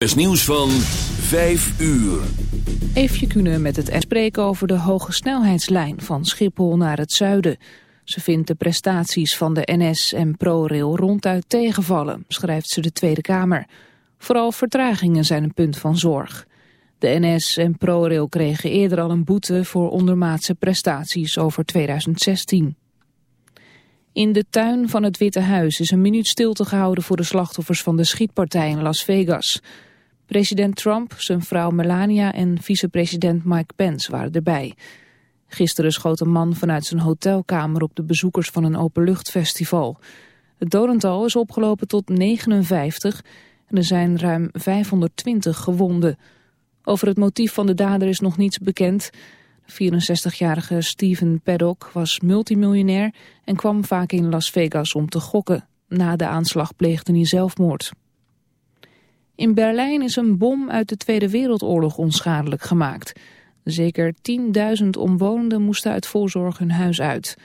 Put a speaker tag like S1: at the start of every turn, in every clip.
S1: is nieuws van 5 uur.
S2: Eefje kunnen met het spreken over de hoge snelheidslijn van Schiphol naar het zuiden. Ze vindt de prestaties van de NS en ProRail ronduit tegenvallen, schrijft ze de Tweede Kamer. Vooral vertragingen zijn een punt van zorg. De NS en ProRail kregen eerder al een boete voor ondermaatse prestaties over 2016. In de tuin van het Witte Huis is een minuut stilte gehouden voor de slachtoffers van de schietpartij in Las Vegas. President Trump, zijn vrouw Melania en vicepresident Mike Pence waren erbij. Gisteren schoot een man vanuit zijn hotelkamer op de bezoekers van een openluchtfestival. Het dodental is opgelopen tot 59 en er zijn ruim 520 gewonden. Over het motief van de dader is nog niets bekend. De 64-jarige Steven Paddock was multimiljonair en kwam vaak in Las Vegas om te gokken. Na de aanslag pleegde hij zelfmoord. In Berlijn is een bom uit de Tweede Wereldoorlog onschadelijk gemaakt. Zeker 10.000 omwonenden moesten uit voorzorg hun huis uit.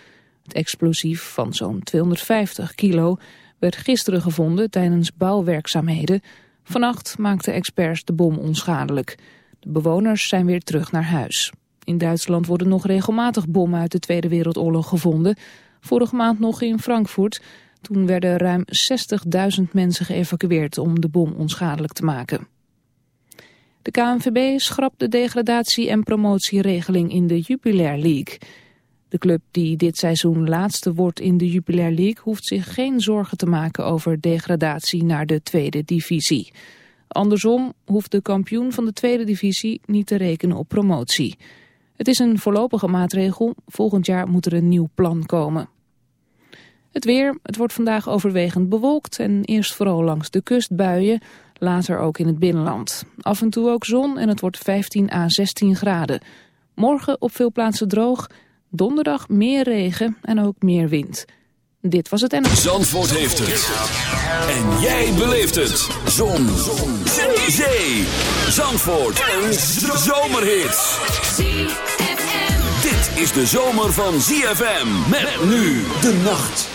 S2: Het explosief van zo'n 250 kilo werd gisteren gevonden tijdens bouwwerkzaamheden. Vannacht maakten experts de bom onschadelijk. De bewoners zijn weer terug naar huis. In Duitsland worden nog regelmatig bommen uit de Tweede Wereldoorlog gevonden. Vorige maand nog in Frankfurt. Toen werden ruim 60.000 mensen geëvacueerd om de bom onschadelijk te maken. De KNVB schrapt de degradatie- en promotieregeling in de Jupiler League. De club die dit seizoen laatste wordt in de Jupiler League... hoeft zich geen zorgen te maken over degradatie naar de tweede divisie. Andersom hoeft de kampioen van de tweede divisie niet te rekenen op promotie. Het is een voorlopige maatregel. Volgend jaar moet er een nieuw plan komen. Het weer, het wordt vandaag overwegend bewolkt en eerst vooral langs de kust buien, later ook in het binnenland. Af en toe ook zon en het wordt 15 à 16 graden. Morgen op veel plaatsen droog, donderdag meer regen en ook meer wind. Dit was het en...
S1: Zandvoort heeft het. En jij beleeft het. Zon. zon. Zee. Zee. Zandvoort. Een zomerhit. Dit is de zomer van ZFM. Met nu de nacht.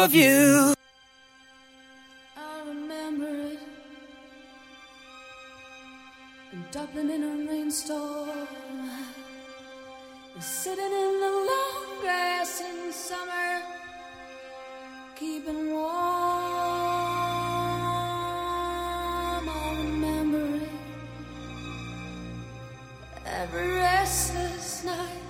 S3: Of you.
S4: I remember it in Dublin in a rainstorm. Sitting in the long grass in summer, keeping warm. I remember it every restless night.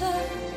S4: sun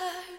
S4: her.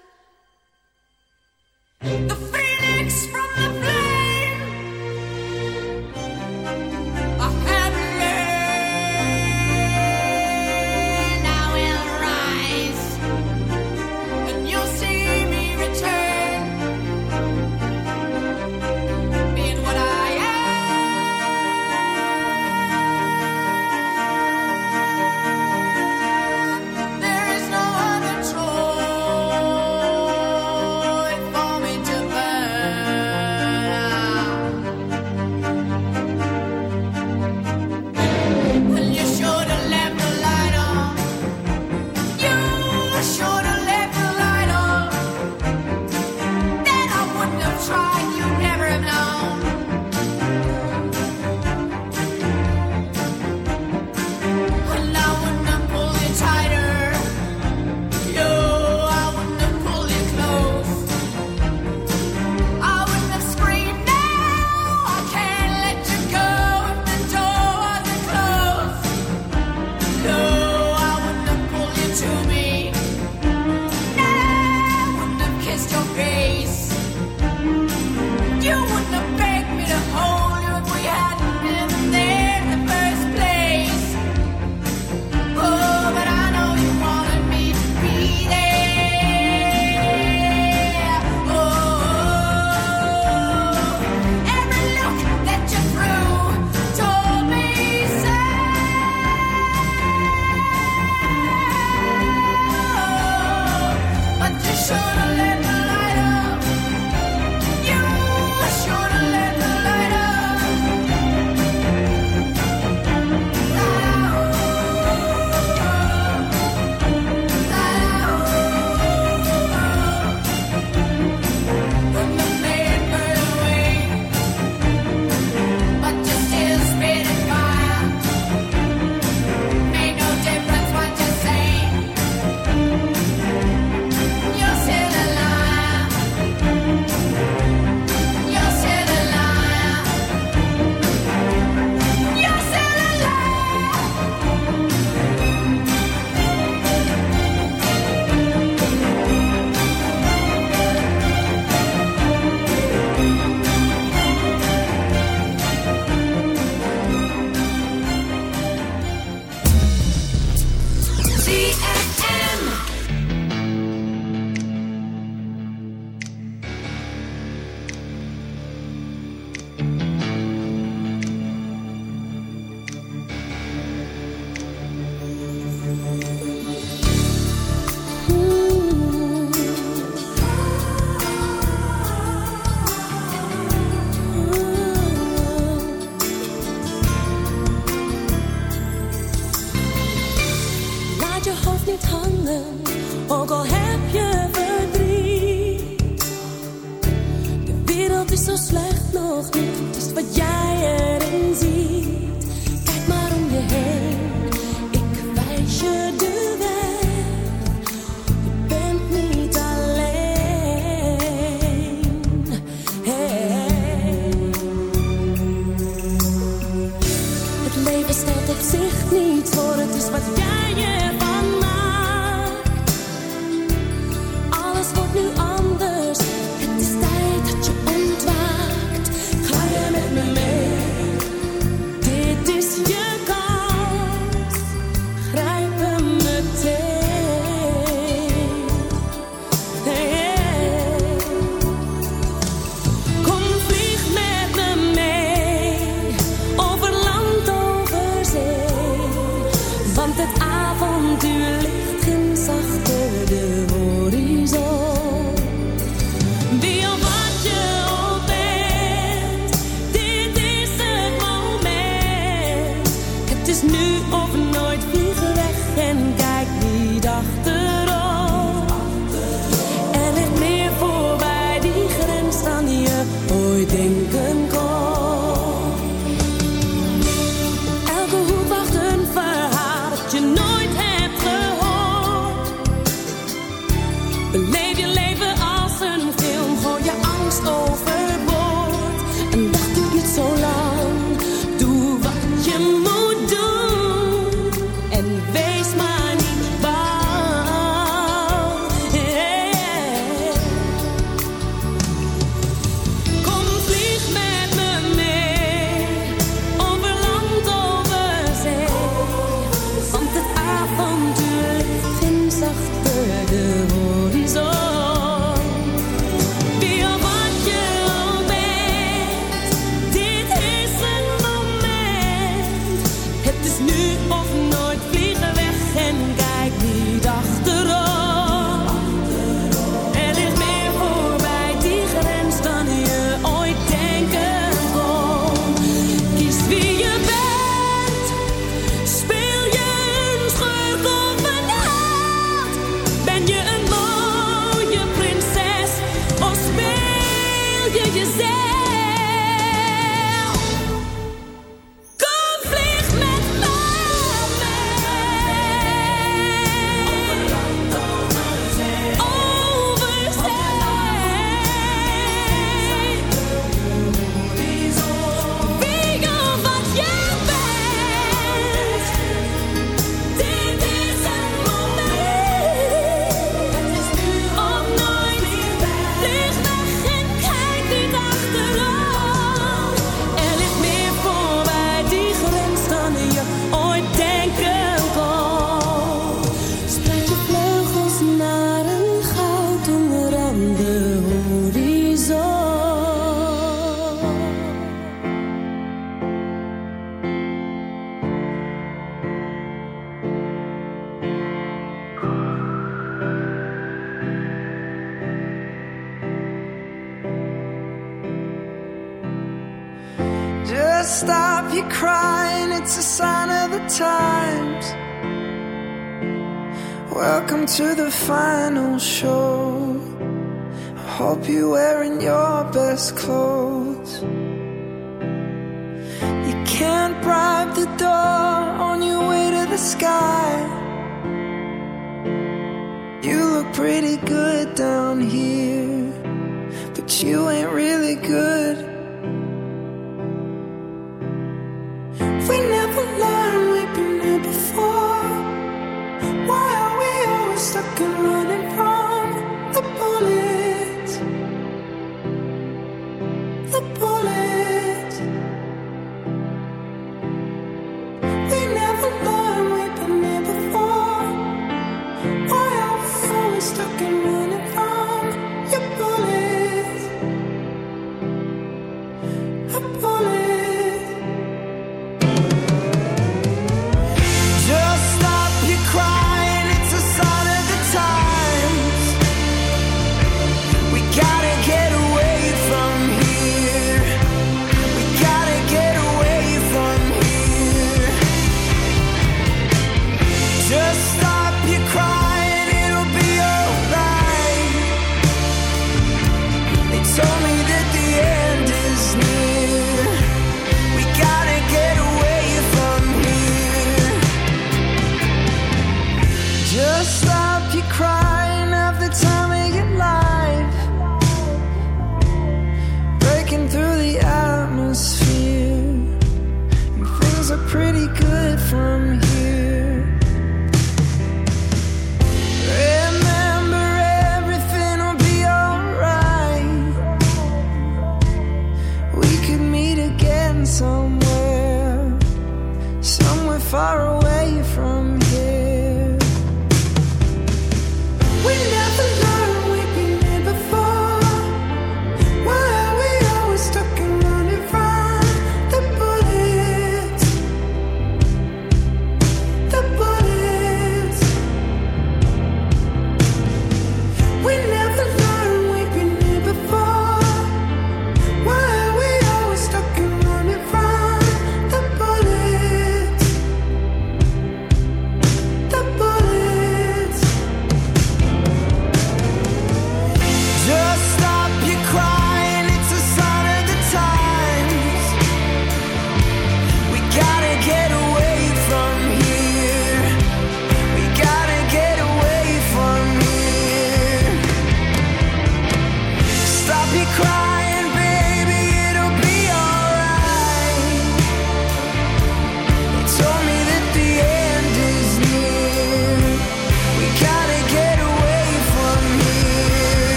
S4: is
S1: wat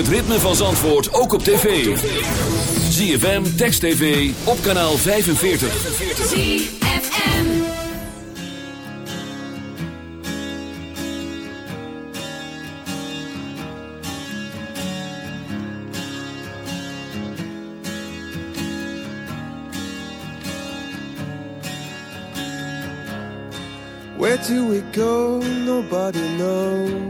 S1: het ritme van Zandvoort ook op tv. ZFM, Text TV, op kanaal 45.
S4: ZFM.
S5: Where do we go? Nobody knows.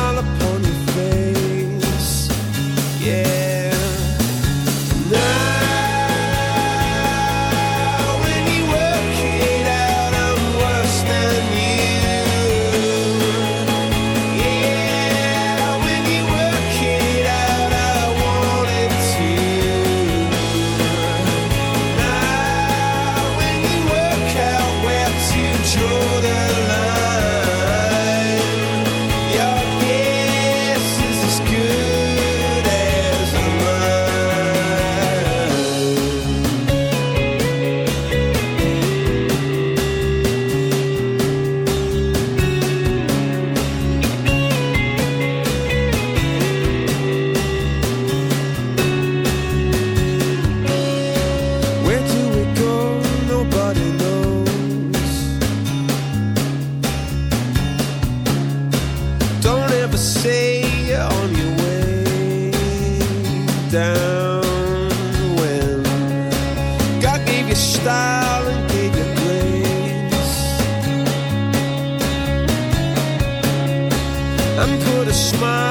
S5: style and gave you grace and put a smile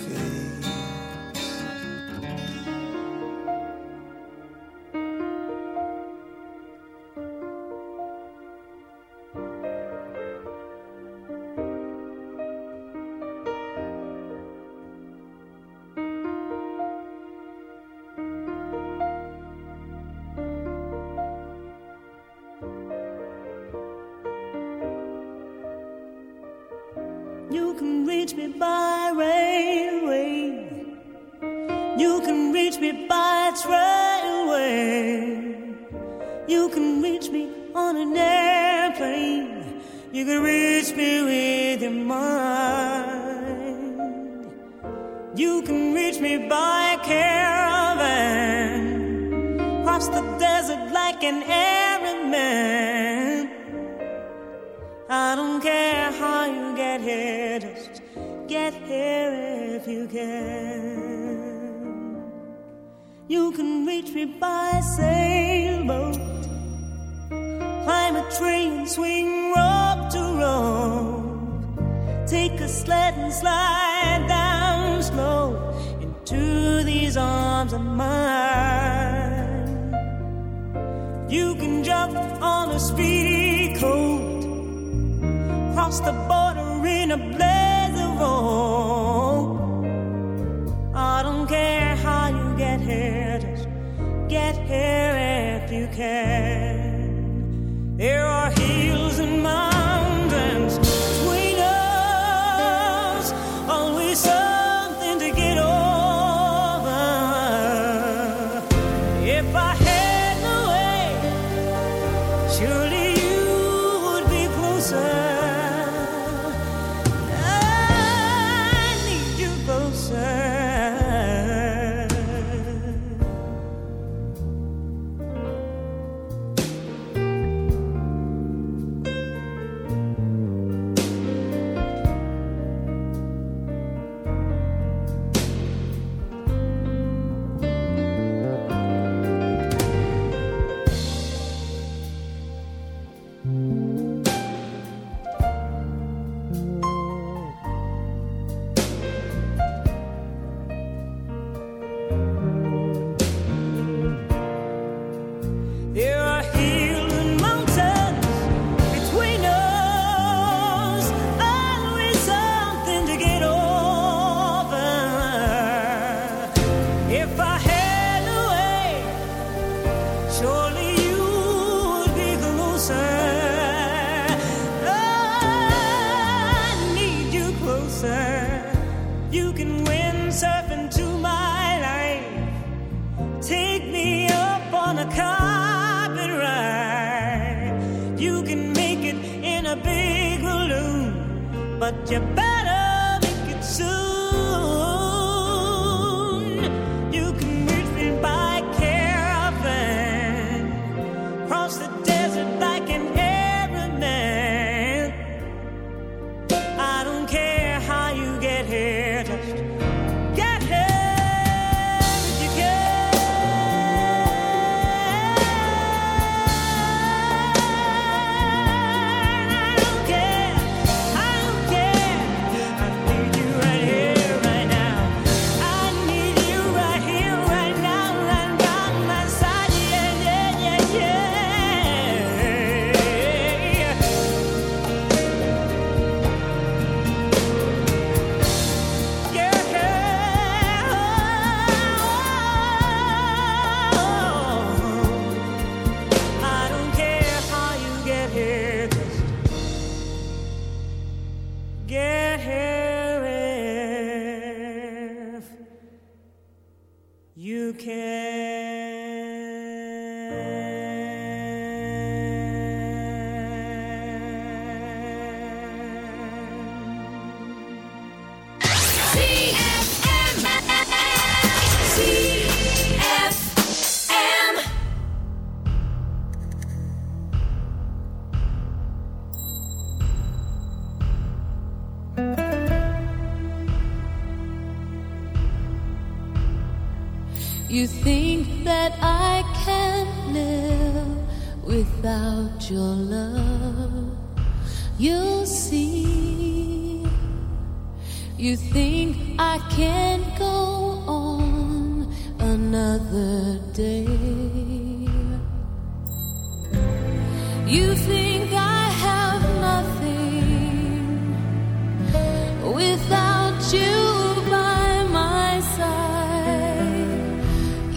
S6: Get here if you can. There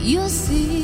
S7: You'll see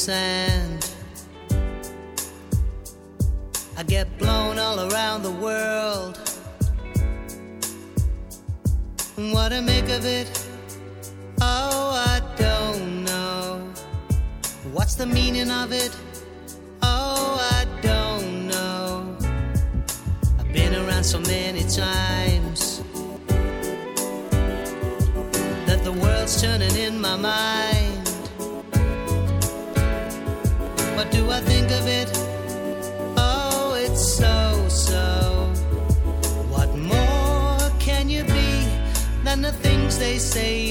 S6: sand. I get blown all around the world. What I make of it, oh, I don't know. What's the meaning of it? say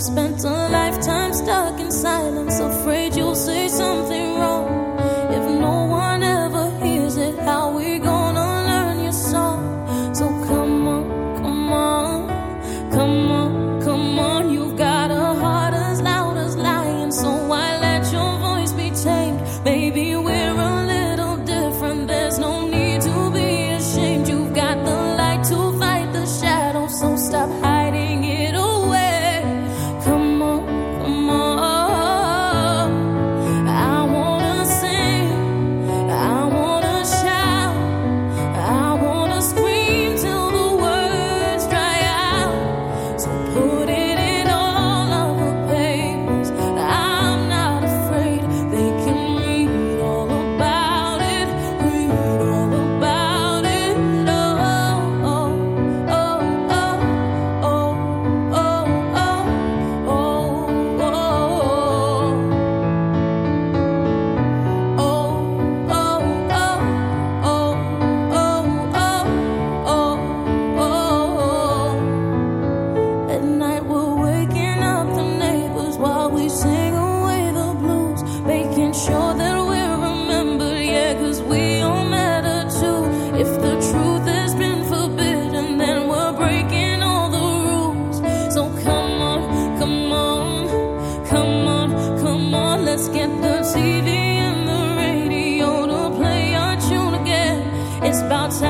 S7: Spent a lifetime stuck in silence, afraid you'll say something. It's about time.